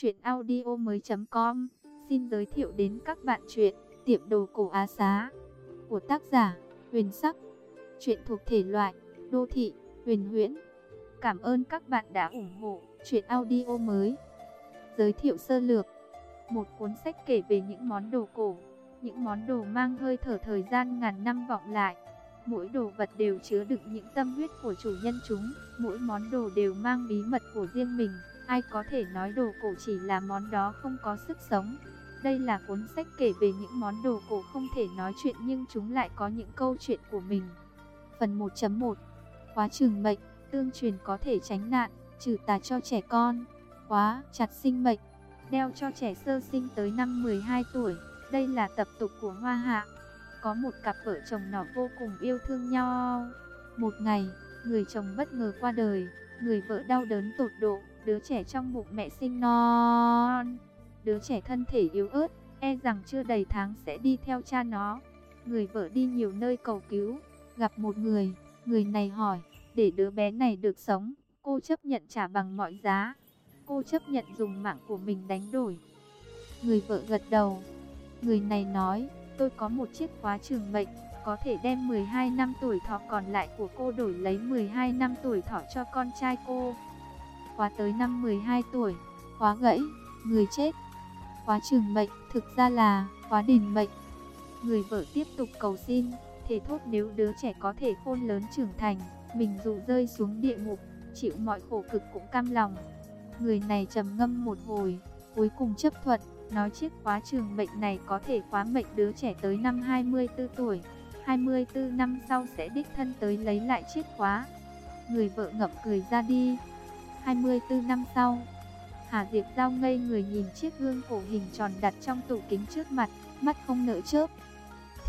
Chuyện audio mới com. Xin giới thiệu đến các bạn chuyện Tiệm đồ cổ Á Xá Của tác giả Huyền Sắc. Chuyện thuộc thể loại Đô thị, huyền huyễn. Cảm ơn các bạn đã ủng hộ Chuyện audio mới. Giới thiệu sơ lược. Một cuốn sách kể về những món đồ cổ Những món đồ mang hơi thở thời gian ngàn năm vọng lại. Mỗi đồ vật đều chứa đựng những tâm huyết của chủ nhân chúng, mỗi món đồ đều mang bí mật của riêng mình. Ai có thể nói đồ cổ chỉ là món đó không có sức sống. Đây là cuốn sách kể về những món đồ cổ không thể nói chuyện nhưng chúng lại có những câu chuyện của mình. Phần 1.1 Khóa trường mệnh, tương truyền có thể tránh nạn, trừ tà cho trẻ con. Khóa chặt sinh mệnh, đeo cho trẻ sơ sinh tới năm 12 tuổi. Đây là tập tục của Hoa Hạ. Có một cặp vợ chồng nọ vô cùng yêu thương nhau. Một ngày, người chồng bất ngờ qua đời, người vợ đau đớn tột độ, đứa trẻ trong bụng mẹ sinh non. Đứa trẻ thân thể yếu ớt, e rằng chưa đầy tháng sẽ đi theo cha nó. Người vợ đi nhiều nơi cầu cứu, gặp một người, người này hỏi, để đứa bé này được sống, cô chấp nhận trả bằng mọi giá. Cô chấp nhận dùng mạng của mình đánh đổi. Người vợ gật đầu. Người này nói, tôi có một chiếc khóa trường mệnh, có thể đem 12 năm tuổi thọ còn lại của cô đổi lấy 12 năm tuổi thọ cho con trai cô. Khóa tới năm 12 tuổi, khóa gãy, người chết. Khóa trường mệnh thực ra là khóa đền mệnh. Người vợ tiếp tục cầu xin, thể thốt nếu đứa trẻ có thể khôn lớn trưởng thành, mình dù rơi xuống địa ngục, chịu mọi khổ cực cũng cam lòng. Người này trầm ngâm một hồi, cuối cùng chấp thuận nói chiếc khóa trường mệnh này có thể khóa mệnh đứa trẻ tới năm 24 tuổi. 24 năm sau sẽ đích thân tới lấy lại chiếc khóa. Người vợ ngậm cười ra đi. 24 năm sau, Hà Diệp Giao ngây người nhìn chiếc gương cổ hình tròn đặt trong tủ kính trước mặt, mắt không nở chớp.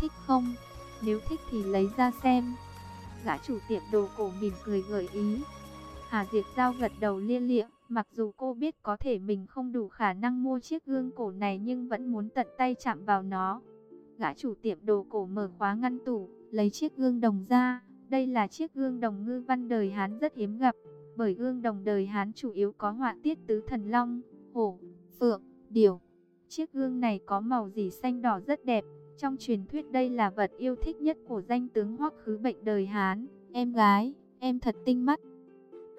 Thích không? Nếu thích thì lấy ra xem. Gã chủ tiệm đồ cổ mỉm cười gợi ý. Hà Diệp Giao gật đầu lia lịa. Mặc dù cô biết có thể mình không đủ khả năng mua chiếc gương cổ này nhưng vẫn muốn tận tay chạm vào nó. Gã chủ tiệm đồ cổ mở khóa ngăn tủ, lấy chiếc gương đồng ra. Đây là chiếc gương đồng ngư văn đời Hán rất hiếm gặp, bởi gương đồng đời Hán chủ yếu có họa tiết tứ thần long, hổ, phượng, điểu. Chiếc gương này có màu dỉ xanh đỏ rất đẹp, trong truyền thuyết đây là vật yêu thích nhất của danh tướng Hoắc Khứ Bệnh đời Hán. Em gái, em thật tinh mắt.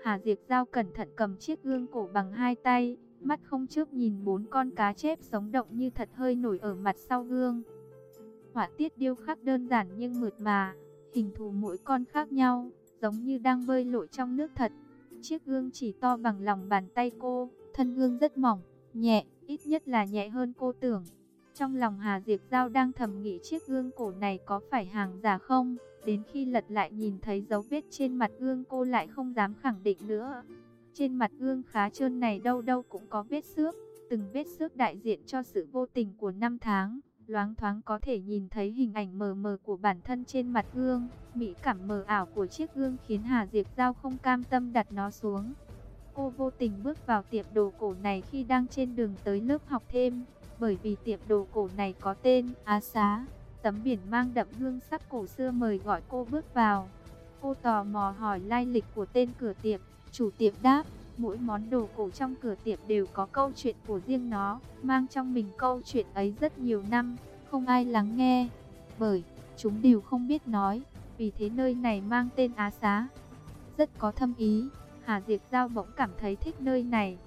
Hà Diệp Giao cẩn thận cầm chiếc gương cổ bằng hai tay, mắt không chớp nhìn bốn con cá chép sống động như thật hơi nổi ở mặt sau gương. Họa tiết điêu khắc đơn giản nhưng mượt mà, hình thù mỗi con khác nhau, giống như đang bơi lội trong nước thật. Chiếc gương chỉ to bằng lòng bàn tay cô, thân gương rất mỏng, nhẹ, ít nhất là nhẹ hơn cô tưởng. Trong lòng Hà Diệp Giao đang thầm nghĩ chiếc gương cổ này có phải hàng giả không? Đến khi lật lại nhìn thấy dấu vết trên mặt gương cô lại không dám khẳng định nữa. Trên mặt gương khá trơn này đâu đâu cũng có vết xước, từng vết xước đại diện cho sự vô tình của năm tháng. Loáng thoáng có thể nhìn thấy hình ảnh mờ mờ của bản thân trên mặt gương. Mỹ cảm mờ ảo của chiếc gương khiến Hà Diệp Giao không cam tâm đặt nó xuống. Cô vô tình bước vào tiệm đồ cổ này khi đang trên đường tới lớp học thêm. Bởi vì tiệm đồ cổ này có tên Á Xá. Tấm biển mang đậm hương sắc cổ xưa mời gọi cô bước vào. Cô tò mò hỏi lai lịch của tên cửa tiệm. Chủ tiệm đáp, mỗi món đồ cổ trong cửa tiệm đều có câu chuyện của riêng nó, mang trong mình câu chuyện ấy rất nhiều năm, không ai lắng nghe, bởi chúng đều không biết nói, vì thế nơi này mang tên Á Xá. Rất có thâm ý, Hà Diệp Giao bỗng cảm thấy thích nơi này.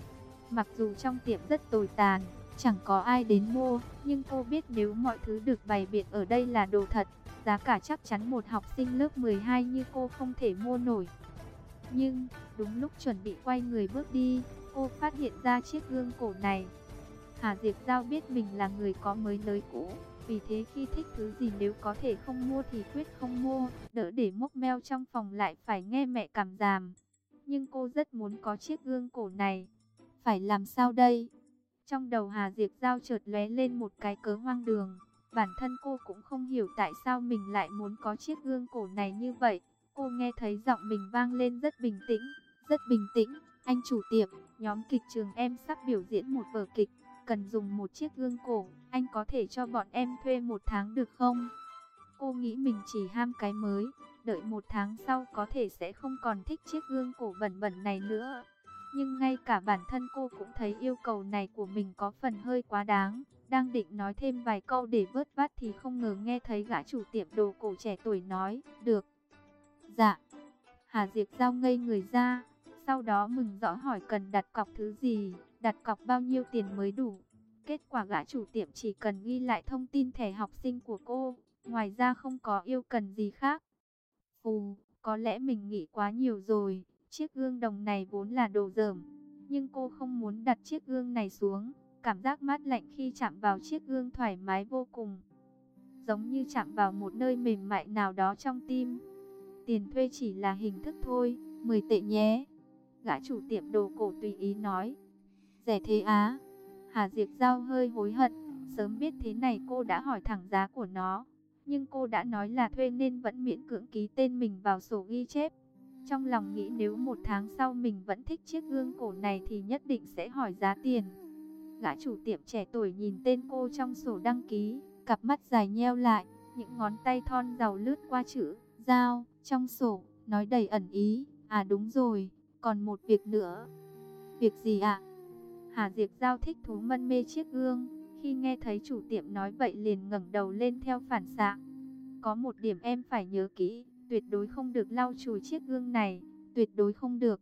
Mặc dù trong tiệm rất tồi tàn, Chẳng có ai đến mua, nhưng cô biết nếu mọi thứ được bày biện ở đây là đồ thật, giá cả chắc chắn một học sinh lớp 12 như cô không thể mua nổi. Nhưng, đúng lúc chuẩn bị quay người bước đi, cô phát hiện ra chiếc gương cổ này. Hà Diệp Giao biết mình là người có mới nới cũ, vì thế khi thích thứ gì nếu có thể không mua thì quyết không mua, đỡ để mốc meo trong phòng lại phải nghe mẹ cảm giảm. Nhưng cô rất muốn có chiếc gương cổ này. Phải làm sao đây? Trong đầu Hà Diệp Giao chợt lóe lên một cái cớ hoang đường. Bản thân cô cũng không hiểu tại sao mình lại muốn có chiếc gương cổ này như vậy. Cô nghe thấy giọng mình vang lên rất bình tĩnh, rất bình tĩnh. Anh chủ tiệm, nhóm kịch trường em sắp biểu diễn một vở kịch, cần dùng một chiếc gương cổ, anh có thể cho bọn em thuê một tháng được không? Cô nghĩ mình chỉ ham cái mới, đợi một tháng sau có thể sẽ không còn thích chiếc gương cổ bẩn bẩn này nữa. Nhưng ngay cả bản thân cô cũng thấy yêu cầu này của mình có phần hơi quá đáng. Đang định nói thêm vài câu để vớt vát thì không ngờ nghe thấy gã chủ tiệm đồ cổ trẻ tuổi nói, được. Dạ. Hà Diệp Giao ngây người ra, sau đó mừng rõ hỏi cần đặt cọc thứ gì, đặt cọc bao nhiêu tiền mới đủ. Kết quả gã chủ tiệm chỉ cần ghi lại thông tin thẻ học sinh của cô, ngoài ra không có yêu cần gì khác. Phù, có lẽ mình nghĩ quá nhiều rồi, chiếc gương đồng này vốn là đồ dởm, nhưng cô không muốn đặt chiếc gương này xuống, cảm giác mát lạnh khi chạm vào chiếc gương thoải mái vô cùng. Giống như chạm vào một nơi mềm mại nào đó trong tim. Tiền thuê chỉ là hình thức thôi, 10 tệ nhé. Gã chủ tiệm đồ cổ tùy ý nói. Rẻ thế á. Hà Diệp Giao hơi hối hận, sớm biết thế này cô đã hỏi thẳng giá của nó. Nhưng cô đã nói là thuê nên vẫn miễn cưỡng ký tên mình vào sổ ghi chép. Trong lòng nghĩ nếu một tháng sau mình vẫn thích chiếc gương cổ này thì nhất định sẽ hỏi giá tiền. Gã chủ tiệm trẻ tuổi nhìn tên cô trong sổ đăng ký, cặp mắt dài nheo lại, những ngón tay thon giàu lướt qua chữ, giao, trong sổ, nói đầy ẩn ý, à đúng rồi, còn một việc nữa. Việc gì ạ? Hà Diệp Giao thích thú mân mê chiếc gương, khi nghe thấy chủ tiệm nói vậy liền ngẩng đầu lên theo phản xạ. Có một điểm em phải nhớ kỹ, tuyệt đối không được lau chùi chiếc gương này, tuyệt đối không được.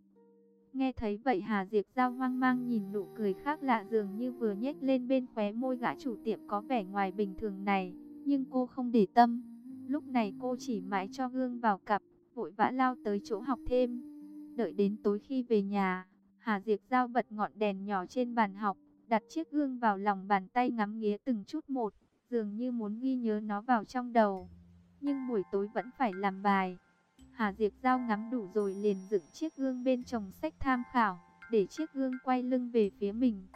Nghe thấy vậy Hà Diệp Giao hoang mang nhìn nụ cười khác lạ dường như vừa nhếch lên bên khóe môi gã chủ tiệm có vẻ ngoài bình thường này, nhưng cô không để tâm. Lúc này cô chỉ mãi cho gương vào cặp, vội vã lao tới chỗ học thêm. Đợi đến tối khi về nhà, Hà Diệp Giao bật ngọn đèn nhỏ trên bàn học, đặt chiếc gương vào lòng bàn tay ngắm nghía từng chút một, dường như muốn ghi nhớ nó vào trong đầu. Nhưng buổi tối vẫn phải làm bài. Hà Diệp Giao ngắm đủ rồi liền dựng chiếc gương bên chồng sách tham khảo, để chiếc gương quay lưng về phía mình.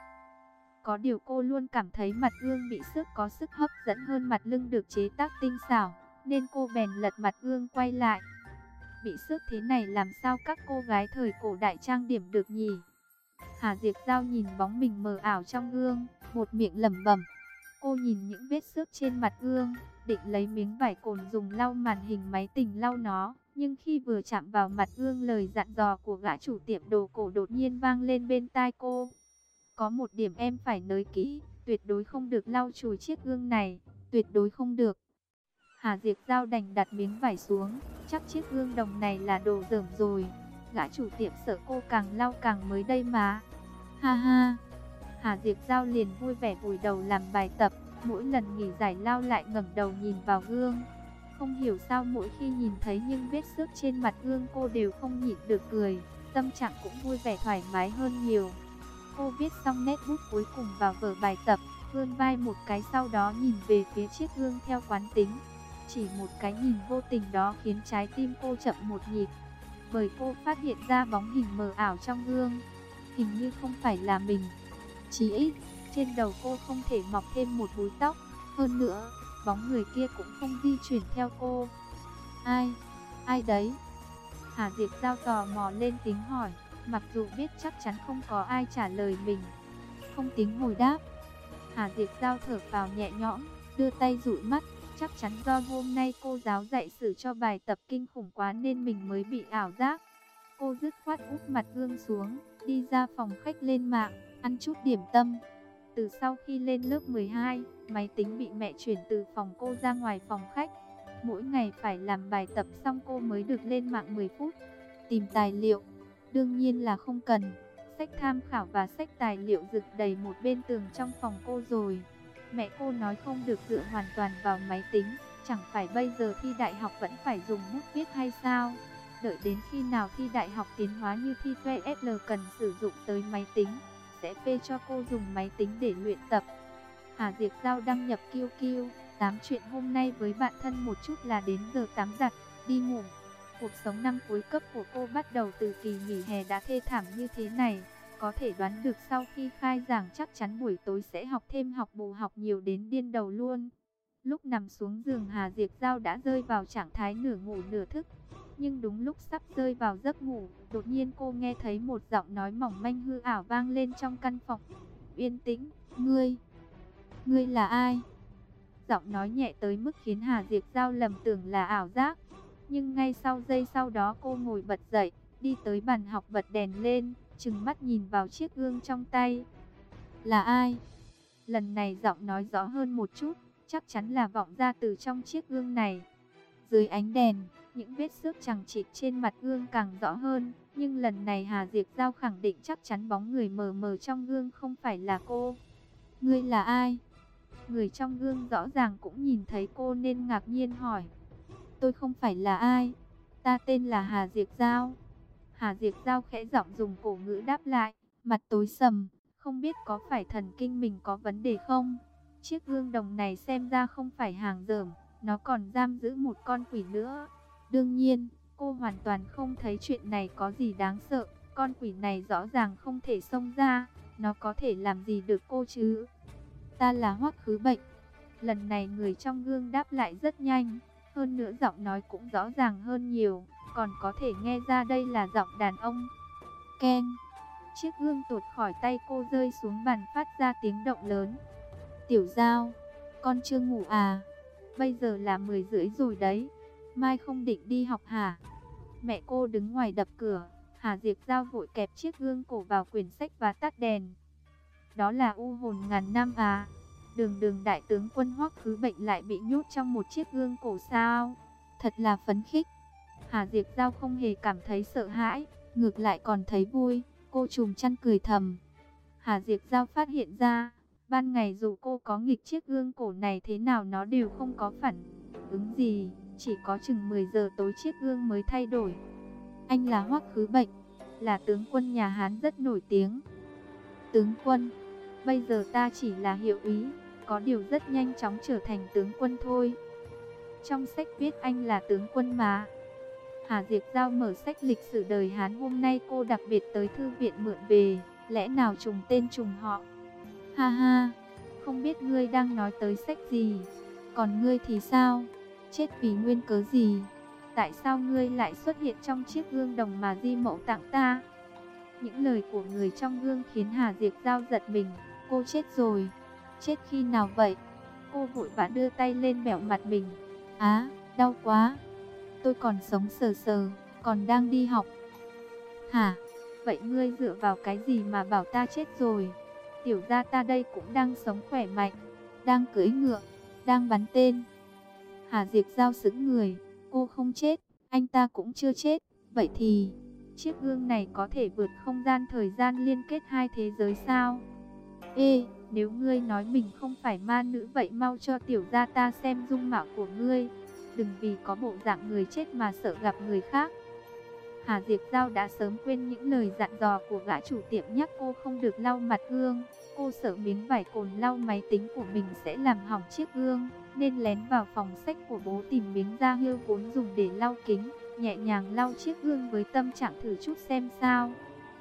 Có điều cô luôn cảm thấy mặt gương bị sức có sức hấp dẫn hơn mặt lưng được chế tác tinh xảo, nên cô bèn lật mặt gương quay lại. Bị xước thế này làm sao các cô gái thời cổ đại trang điểm được nhỉ? Hà Diệp Giao nhìn bóng mình mờ ảo trong gương, một miệng lẩm bẩm. Cô nhìn những vết xước trên mặt gương, định lấy miếng vải cồn dùng lau màn hình máy tính lau nó, nhưng khi vừa chạm vào mặt gương lời dặn dò của gã chủ tiệm đồ cổ đột nhiên vang lên bên tai cô. Có một điểm em phải nới kỹ, tuyệt đối không được lau chùi chiếc gương này, tuyệt đối không được. Hà Diệp Giao đành đặt miếng vải xuống, chắc chiếc gương đồng này là đồ dởm rồi. Gã chủ tiệm sợ cô càng lau càng mới đây mà. Ha ha. Hà Diệp Giao liền vui vẻ vùi đầu làm bài tập, mỗi lần nghỉ giải lao lại ngẩng đầu nhìn vào gương. Không hiểu sao mỗi khi nhìn thấy những vết xước trên mặt gương cô đều không nhịn được cười, tâm trạng cũng vui vẻ thoải mái hơn nhiều. Cô viết xong nét bút cuối cùng vào vở bài tập, vươn vai một cái sau đó nhìn về phía chiếc gương theo quán tính. Chỉ một cái nhìn vô tình đó khiến trái tim cô chậm một nhịp, bởi cô phát hiện ra bóng hình mờ ảo trong gương. Hình như không phải là mình. Chỉ ít, trên đầu cô không thể mọc thêm một búi tóc. Hơn nữa, bóng người kia cũng không di chuyển theo cô. Ai? Ai đấy? Hà Diệp Giao tò mò lên tiếng hỏi, mặc dù biết chắc chắn không có ai trả lời mình. Không tính hồi đáp. Hà Diệp Giao thở vào nhẹ nhõm, đưa tay dụi mắt, chắc chắn do hôm nay cô giáo dạy sử cho bài tập kinh khủng quá nên mình mới bị ảo giác. Cô dứt khoát úp mặt gương xuống, đi ra phòng khách lên mạng, ăn chút điểm tâm. Từ sau khi lên lớp 12, máy tính bị mẹ chuyển từ phòng cô ra ngoài phòng khách. Mỗi ngày phải làm bài tập xong cô mới được lên mạng 10 phút. Tìm tài liệu, đương nhiên là không cần. Sách tham khảo và sách tài liệu rực đầy một bên tường trong phòng cô rồi. Mẹ cô nói không được dựa hoàn toàn vào máy tính, chẳng phải bây giờ thi đại học vẫn phải dùng bút viết hay sao? Đợi đến khi nào thi đại học tiến hóa như thi TOEFL cần sử dụng tới máy tính, sẽ phê cho cô dùng máy tính để luyện tập. Hà Diệp Giao đăng nhập QQ, tám chuyện hôm nay với bạn thân một chút là đến giờ tắm giặt, đi ngủ. Cuộc sống năm cuối cấp của cô bắt đầu từ kỳ nghỉ hè đã thê thảm như thế này. Có thể đoán được sau khi khai giảng chắc chắn buổi tối sẽ học thêm học bù học nhiều đến điên đầu luôn. Lúc nằm xuống giường Hà Diệp Giao đã rơi vào trạng thái nửa ngủ nửa thức. Nhưng đúng lúc sắp rơi vào giấc ngủ, đột nhiên cô nghe thấy một giọng nói mỏng manh hư ảo vang lên trong căn phòng. Yên tĩnh, ngươi, ngươi là ai? Giọng nói nhẹ tới mức khiến Hà Diệp Giao lầm tưởng là ảo giác. Nhưng ngay sau giây sau đó cô ngồi bật dậy, đi tới bàn học bật đèn lên, chừng mắt nhìn vào chiếc gương trong tay. Là ai? Lần này giọng nói rõ hơn một chút, chắc chắn là vọng ra từ trong chiếc gương này. Dưới ánh đèn, những vết xước chẳng chịt trên mặt gương càng rõ hơn, nhưng lần này Hà Diệp Giao khẳng định chắc chắn bóng người mờ mờ trong gương không phải là cô. Ngươi là ai? Người trong gương rõ ràng cũng nhìn thấy cô nên ngạc nhiên hỏi. Tôi không phải là ai, ta tên là Hà Diệp Giao. Hà Diệp Giao khẽ giọng dùng cổ ngữ đáp lại, mặt tối sầm, không biết có phải thần kinh mình có vấn đề không? Chiếc gương đồng này xem ra không phải hàng dởm, nó còn giam giữ một con quỷ nữa. Đương nhiên, cô hoàn toàn không thấy chuyện này có gì đáng sợ, con quỷ này rõ ràng không thể xông ra, nó có thể làm gì được cô chứ? Ta là Hoắc Khứ Bệnh. Lần này người trong gương đáp lại rất nhanh, hơn nữa giọng nói cũng rõ ràng hơn nhiều, còn có thể nghe ra đây là giọng đàn ông. Ken. Chiếc gương tuột khỏi tay cô rơi xuống bàn phát ra tiếng động lớn. Tiểu Giao, con chưa ngủ à? Bây giờ là 10 rưỡi rồi đấy. Mai không định đi học hả? Mẹ cô đứng ngoài đập cửa. Hà Diệp Giao vội kẹp chiếc gương cổ vào quyển sách và tắt đèn. Đó là u hồn ngàn năm à? Đường đường đại tướng quân hoắc khứ bệnh lại bị nhốt trong một chiếc gương cổ sao? Thật là phấn khích. Hà Diệp Giao không hề cảm thấy sợ hãi, ngược lại còn thấy vui. Cô trùm chăn cười thầm. Hà Diệp Giao phát hiện ra, ban ngày dù cô có nghịch chiếc gương cổ này thế nào nó đều không có phản ứng gì. Chỉ có chừng 10 giờ tối chiếc gương mới thay đổi. Anh là Hoắc Khứ Bệnh, là tướng quân nhà Hán rất nổi tiếng. Tướng quân, bây giờ ta chỉ là hiệu ý, có điều rất nhanh chóng trở thành tướng quân thôi. Trong sách viết anh là tướng quân mà. Hà Diệp Giao mở sách lịch sử đời Hán hôm nay cô đặc biệt tới thư viện mượn về, lẽ nào trùng tên trùng họ. Ha ha, không biết ngươi đang nói tới sách gì, còn ngươi thì sao? Chết vì nguyên cớ gì? Tại sao ngươi lại xuất hiện trong chiếc gương đồng mà Di Mậu tặng ta? Những lời của người trong gương khiến Hà Diệp Giao giật mình, cô chết rồi. Chết khi nào vậy? Cô vội vã đưa tay lên bẻo mặt mình. Á, đau quá tôi còn sống sờ sờ, còn đang đi học. Hả? Vậy ngươi dựa vào cái gì mà bảo ta chết rồi? Tiểu gia ta đây cũng đang sống khỏe mạnh, đang cưỡi ngựa, đang bắn tên. Hà Diệp giao sững người, cô không chết, anh ta cũng chưa chết. Vậy thì, chiếc gương này có thể vượt không gian thời gian liên kết hai thế giới sao? Ê, nếu ngươi nói mình không phải ma nữ vậy mau cho tiểu gia ta xem dung mạo của ngươi đừng vì có bộ dạng người chết mà sợ gặp người khác. Hà Diệp Giao đã sớm quên những lời dặn dò của gã chủ tiệm nhắc cô không được lau mặt gương. Cô sợ miếng vải cồn lau máy tính của mình sẽ làm hỏng chiếc gương, nên lén vào phòng sách của bố tìm miếng da hươu vốn dùng để lau kính, nhẹ nhàng lau chiếc gương với tâm trạng thử chút xem sao.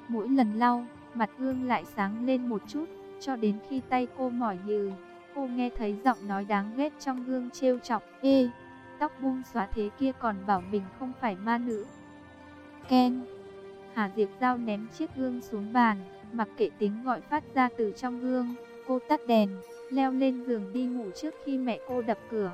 Mỗi lần lau, mặt gương lại sáng lên một chút, cho đến khi tay cô mỏi nhừ, cô nghe thấy giọng nói đáng ghét trong gương trêu chọc, "Ê, tóc buông xóa thế kia còn bảo mình không phải ma nữ. Ken. Hà Diệp Giao ném chiếc gương xuống bàn, mặc kệ tiếng gọi phát ra từ trong gương. Cô tắt đèn, leo lên giường đi ngủ trước khi mẹ cô đập cửa.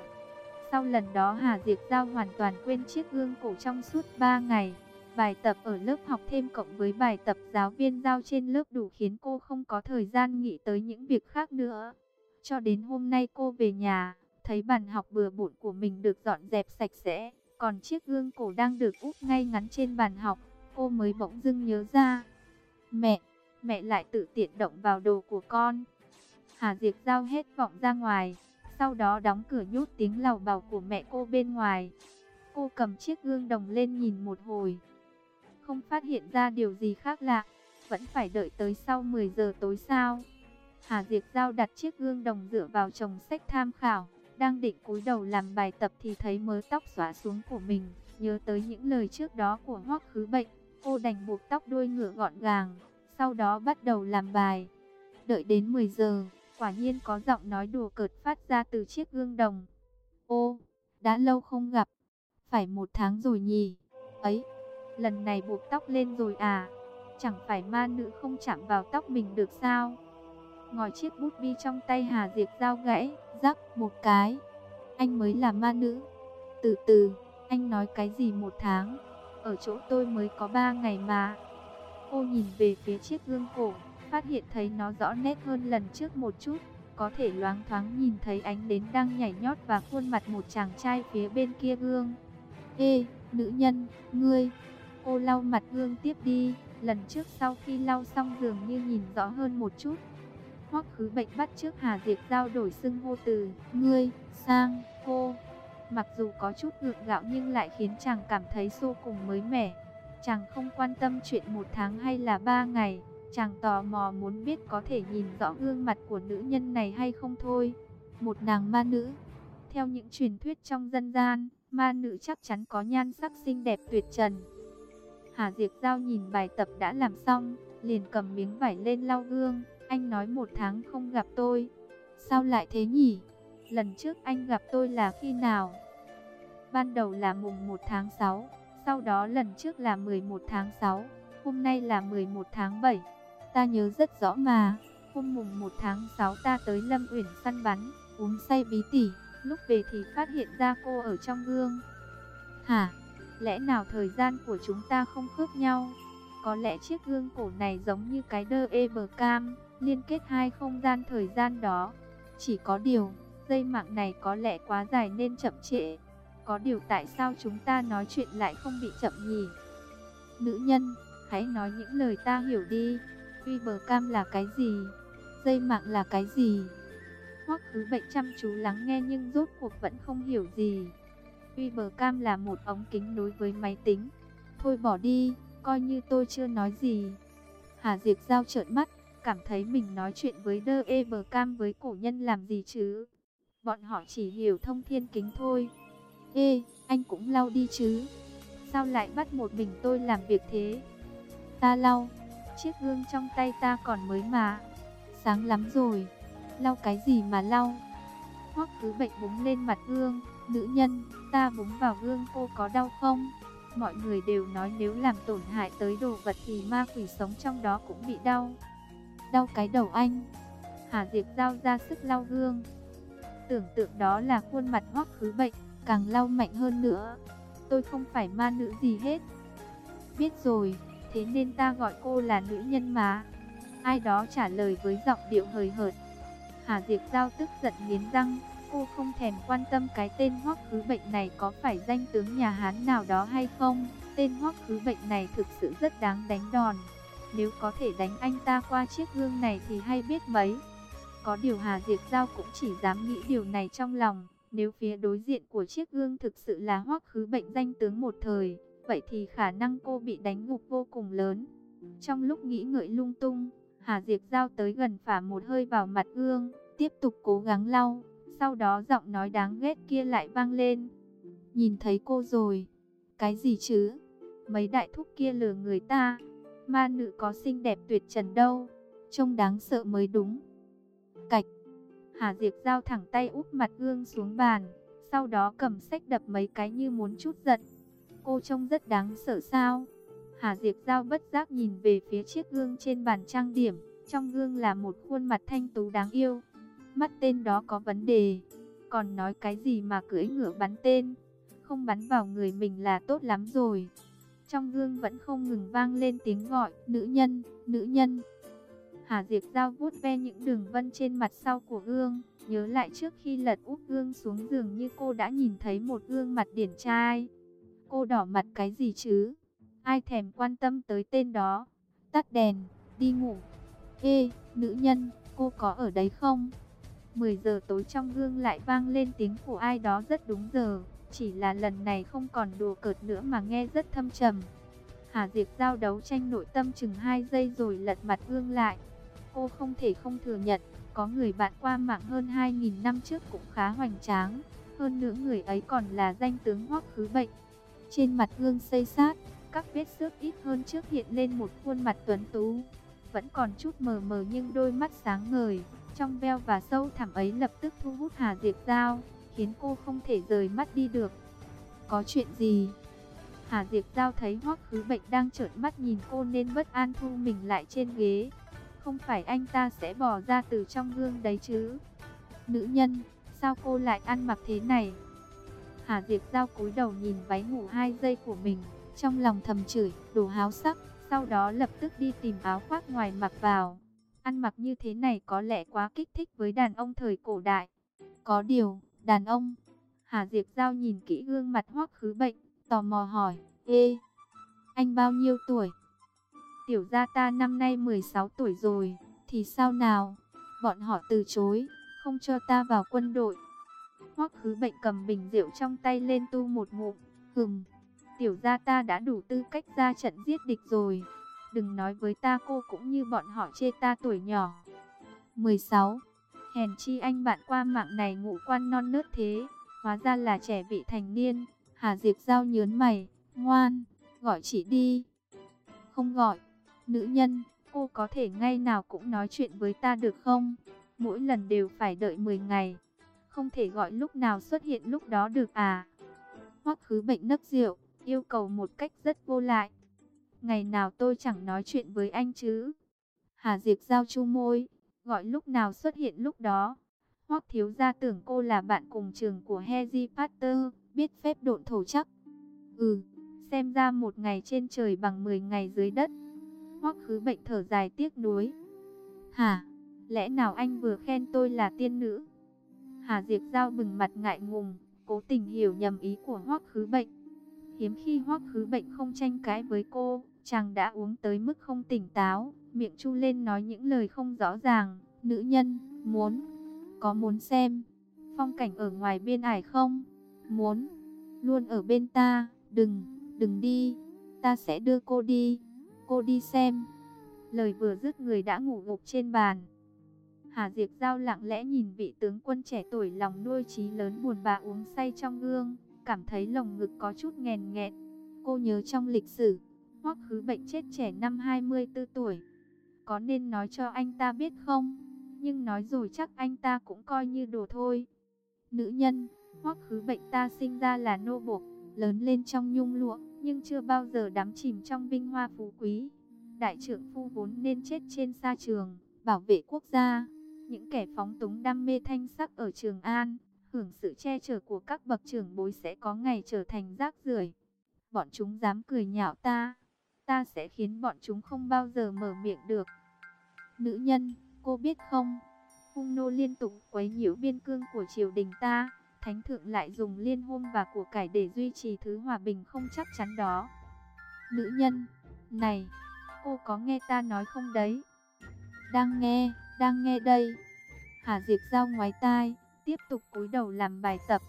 Sau lần đó Hà Diệp Giao hoàn toàn quên chiếc gương cổ trong suốt 3 ngày. Bài tập ở lớp học thêm cộng với bài tập giáo viên giao trên lớp đủ khiến cô không có thời gian nghĩ tới những việc khác nữa. Cho đến hôm nay cô về nhà, thấy bàn học bừa bộn của mình được dọn dẹp sạch sẽ, còn chiếc gương cổ đang được úp ngay ngắn trên bàn học, cô mới bỗng dưng nhớ ra. Mẹ, mẹ lại tự tiện động vào đồ của con. Hà Diệp giao hết vọng ra ngoài, sau đó đóng cửa nhốt tiếng lầu bào của mẹ cô bên ngoài. Cô cầm chiếc gương đồng lên nhìn một hồi, không phát hiện ra điều gì khác lạ, vẫn phải đợi tới sau 10 giờ tối sao. Hà Diệp Giao đặt chiếc gương đồng dựa vào chồng sách tham khảo. Đang định cúi đầu làm bài tập thì thấy mớ tóc xóa xuống của mình, nhớ tới những lời trước đó của Hoắc Khứ Bệnh, cô đành buộc tóc đuôi ngựa gọn gàng, sau đó bắt đầu làm bài. Đợi đến 10 giờ, quả nhiên có giọng nói đùa cợt phát ra từ chiếc gương đồng. Ô, đã lâu không gặp, phải một tháng rồi nhỉ? Ấy, lần này buộc tóc lên rồi à? Chẳng phải ma nữ không chạm vào tóc mình được sao? Ngòi chiếc bút bi trong tay Hà Diệp giao gãy, rắc một cái. Anh mới là ma nữ. Từ từ, anh nói cái gì một tháng? Ở chỗ tôi mới có ba ngày mà. Cô nhìn về phía chiếc gương cổ, phát hiện thấy nó rõ nét hơn lần trước một chút. Có thể loáng thoáng nhìn thấy ánh đến đang nhảy nhót và khuôn mặt một chàng trai phía bên kia gương. Ê, nữ nhân, ngươi. Cô lau mặt gương tiếp đi, lần trước sau khi lau xong dường như nhìn rõ hơn một chút. Hoắc khứ bệnh bắt trước Hà Diệp giao đổi xưng hô từ ngươi sang cô. Mặc dù có chút gượng gạo nhưng lại khiến chàng cảm thấy vô cùng mới mẻ. Chàng không quan tâm chuyện một tháng hay là ba ngày. Chàng tò mò muốn biết có thể nhìn rõ gương mặt của nữ nhân này hay không thôi. Một nàng ma nữ. Theo những truyền thuyết trong dân gian, ma nữ chắc chắn có nhan sắc xinh đẹp tuyệt trần. Hà Diệp Giao nhìn bài tập đã làm xong, liền cầm miếng vải lên lau gương. Anh nói một tháng không gặp tôi. Sao lại thế nhỉ? Lần trước anh gặp tôi là khi nào? Ban đầu là mùng 1 tháng 6, sau đó lần trước là 11 tháng 6, hôm nay là 11 tháng 7. Ta nhớ rất rõ mà, hôm mùng 1 tháng 6 ta tới Lâm Uyển săn bắn, uống say bí tỉ, lúc về thì phát hiện ra cô ở trong gương. Hả? Lẽ nào thời gian của chúng ta không khớp nhau? Có lẽ chiếc gương cổ này giống như cái đơ e bờ cam, liên kết hai không gian thời gian đó. Chỉ có điều, dây mạng này có lẽ quá dài nên chậm trễ. Có điều tại sao chúng ta nói chuyện lại không bị chậm nhỉ? Nữ nhân, hãy nói những lời ta hiểu đi. Uy bờ cam là cái gì? Dây mạng là cái gì? Hoắc cứ vậy chăm chú lắng nghe nhưng rốt cuộc vẫn không hiểu gì. Uy bờ cam là một ống kính đối với máy tính. Thôi bỏ đi, coi như tôi chưa nói gì. Hà Diệp Giao trợn mắt, cảm thấy mình nói chuyện với đơ e bờ cam với cổ nhân làm gì chứ. Bọn họ chỉ hiểu thông thiên kính thôi. Ê, anh cũng lau đi chứ. Sao lại bắt một mình tôi làm việc thế? Ta lau, chiếc gương trong tay ta còn mới mà. Sáng lắm rồi, lau cái gì mà lau? Hoắc cứ bệnh búng lên mặt gương, nữ nhân, ta búng vào gương cô có đau không? Mọi người đều nói nếu làm tổn hại tới đồ vật thì ma quỷ sống trong đó cũng bị đau. Đau cái đầu anh. Hà Diệp giao ra sức lau gương. Tưởng tượng đó là khuôn mặt hoắc khứ bệnh, càng lau mạnh hơn nữa. Tôi không phải ma nữ gì hết. Biết rồi, thế nên ta gọi cô là nữ nhân mà. Ai đó trả lời với giọng điệu hời hợt. Hà Diệp Giao tức giận nghiến răng, cô không thèm quan tâm cái tên hoắc khứ bệnh này có phải danh tướng nhà Hán nào đó hay không. Tên hoắc khứ bệnh này thực sự rất đáng đánh đòn. Nếu có thể đánh anh ta qua chiếc gương này thì hay biết mấy. Có điều Hà Diệp Giao cũng chỉ dám nghĩ điều này trong lòng. Nếu phía đối diện của chiếc gương thực sự là hoắc khứ bệnh danh tướng một thời, vậy thì khả năng cô bị đánh gục vô cùng lớn. Trong lúc nghĩ ngợi lung tung, Hà Diệp Giao tới gần phả một hơi vào mặt gương, tiếp tục cố gắng lau. Sau đó giọng nói đáng ghét kia lại vang lên. Nhìn thấy cô rồi. Cái gì chứ? Mấy đại thúc kia lừa người ta. Ma nữ có xinh đẹp tuyệt trần đâu. Trông đáng sợ mới đúng. Cạch. Hà Diệp giao thẳng tay úp mặt gương xuống bàn. Sau đó cầm sách đập mấy cái như muốn chút giận. Cô trông rất đáng sợ sao? Hà Diệp giao bất giác nhìn về phía chiếc gương trên bàn trang điểm. Trong gương là một khuôn mặt thanh tú đáng yêu mắt tên đó có vấn đề. Còn nói cái gì mà cưỡi ngựa bắn tên, không bắn vào người mình là tốt lắm rồi. Trong gương vẫn không ngừng vang lên tiếng gọi, nữ nhân, nữ nhân. Hà Diệp Giao vuốt ve những đường vân trên mặt sau của gương, nhớ lại trước khi lật úp gương xuống giường như cô đã nhìn thấy một gương mặt điển trai. Cô đỏ mặt cái gì chứ? Ai thèm quan tâm tới tên đó? Tắt đèn, đi ngủ. Ê, nữ nhân, cô có ở đấy không? 10 giờ tối trong gương lại vang lên tiếng của ai đó rất đúng giờ, chỉ là lần này không còn đùa cợt nữa mà nghe rất thâm trầm. Hà Diệp giao đấu tranh nội tâm chừng 2 giây rồi lật mặt gương lại. Cô không thể không thừa nhận, có người bạn qua mạng hơn 2.000 năm trước cũng khá hoành tráng. Hơn nữa người ấy còn là danh tướng hoắc khứ bệnh. Trên mặt gương xây sát, các vết xước ít hơn trước hiện lên một khuôn mặt tuấn tú. Vẫn còn chút mờ mờ nhưng đôi mắt sáng ngời, trong veo và sâu thẳm ấy lập tức thu hút Hà Diệp Giao, khiến cô không thể rời mắt đi được. Có chuyện gì? Hà Diệp Giao thấy Hoắc Khứ Bệnh đang trợn mắt nhìn cô nên bất an thu mình lại trên ghế. Không phải anh ta sẽ bỏ ra từ trong gương đấy chứ? Nữ nhân, sao cô lại ăn mặc thế này? Hà Diệp Giao cúi đầu nhìn váy ngủ hai giây của mình, trong lòng thầm chửi, đồ háo sắc, sau đó lập tức đi tìm áo khoác ngoài mặc vào. Ăn mặc như thế này có lẽ quá kích thích với đàn ông thời cổ đại. Có điều, đàn ông. Hà Diệp Giao nhìn kỹ gương mặt hoắc khứ bệnh, tò mò hỏi, Ê, anh bao nhiêu tuổi? Tiểu gia ta năm nay 16 tuổi rồi, thì sao nào? Bọn họ từ chối, không cho ta vào quân đội. Hoắc khứ bệnh cầm bình rượu trong tay lên tu một ngụm, hừm, tiểu gia ta đã đủ tư cách ra trận giết địch rồi. Đừng nói với ta cô cũng như bọn họ chê ta tuổi nhỏ. 16. Hèn chi anh bạn qua mạng này ngụ quan non nớt thế, hóa ra là trẻ vị thành niên. Hà Diệp Giao nhớn mày, ngoan, gọi chị đi. Không gọi, nữ nhân, cô có thể ngay nào cũng nói chuyện với ta được không? Mỗi lần đều phải đợi 10 ngày, không thể gọi lúc nào xuất hiện lúc đó được à? Hoắc khứ bệnh nấc rượu, yêu cầu một cách rất vô lại. Ngày nào tôi chẳng nói chuyện với anh chứ? Hà Diệp giao chu môi, gọi lúc nào xuất hiện lúc đó. Hoắc thiếu gia tưởng cô là bạn cùng trường của Harry Potter, biết phép độn thổ chắc. Ừ, xem ra một ngày trên trời bằng 10 ngày dưới đất. Hoắc khứ bệnh thở dài tiếc nuối. Hả, lẽ nào anh vừa khen tôi là tiên nữ? Hà Diệp Giao bừng mặt ngại ngùng, cố tình hiểu nhầm ý của Hoắc khứ bệnh. Hiếm khi Hoắc khứ bệnh không tranh cãi với cô, chàng đã uống tới mức không tỉnh táo, miệng chu lên nói những lời không rõ ràng. Nữ nhân, muốn, có muốn xem, phong cảnh ở ngoài biên ải không? Muốn, luôn ở bên ta, đừng, đừng đi, ta sẽ đưa cô đi, cô đi xem. Lời vừa dứt người đã ngủ gục trên bàn. Hà Diệp Giao lặng lẽ nhìn vị tướng quân trẻ tuổi lòng nuôi trí lớn buồn bã uống say trong gương, cảm thấy lồng ngực có chút nghèn nghẹn. Cô nhớ trong lịch sử, Hoắc Khứ bệnh chết trẻ năm 24 tuổi. Có nên nói cho anh ta biết không? Nhưng nói rồi chắc anh ta cũng coi như đồ thôi. Nữ nhân, Hoắc Khứ bệnh ta sinh ra là nô buộc, lớn lên trong nhung lụa, nhưng chưa bao giờ đắm chìm trong vinh hoa phú quý. Đại trưởng phu vốn nên chết trên sa trường, bảo vệ quốc gia. Những kẻ phóng túng đam mê thanh sắc ở Trường An, hưởng sự che chở của các bậc trưởng bối sẽ có ngày trở thành rác rưởi. Bọn chúng dám cười nhạo ta, ta sẽ khiến bọn chúng không bao giờ mở miệng được. Nữ nhân, cô biết không, hung nô liên tục quấy nhiễu biên cương của triều đình ta, thánh thượng lại dùng liên hôn và của cải để duy trì thứ hòa bình không chắc chắn đó. Nữ nhân, này, cô có nghe ta nói không đấy? Đang nghe, đang nghe đây. Hà Diệp Giao ngoái tai, tiếp tục cúi đầu làm bài tập.